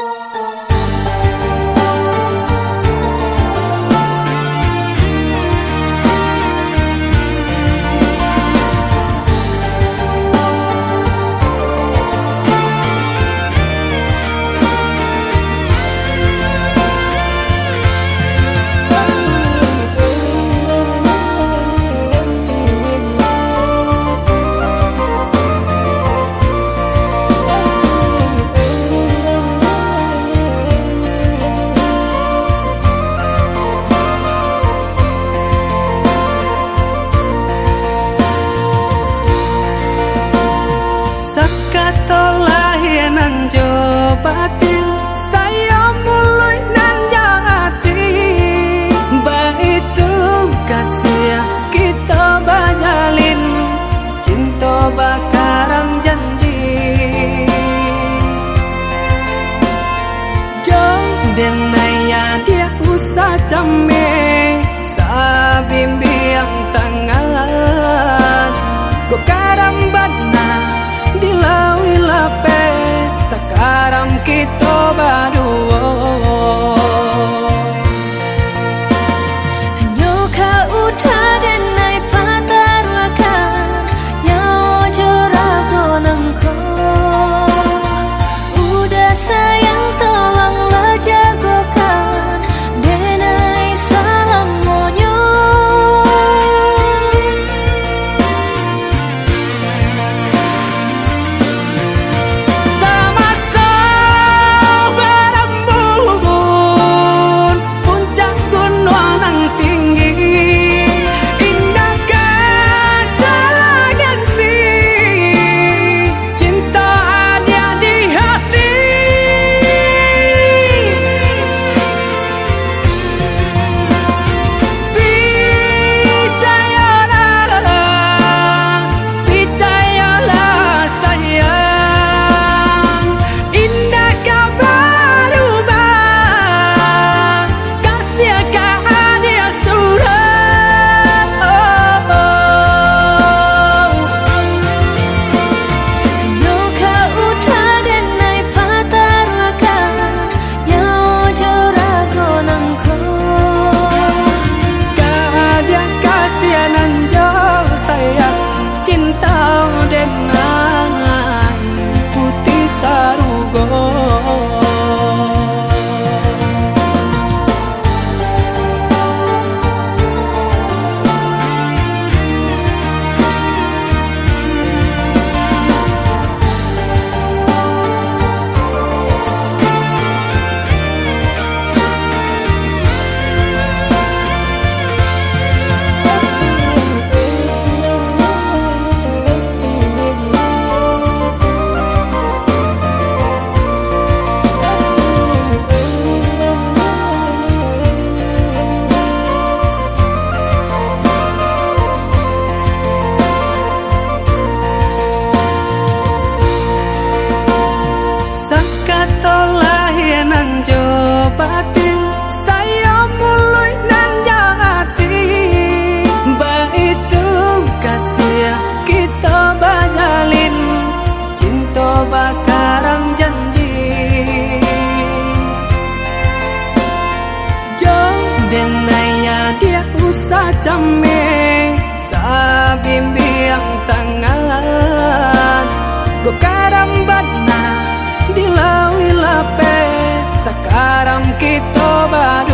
Bye. Sekarang kita poquito más.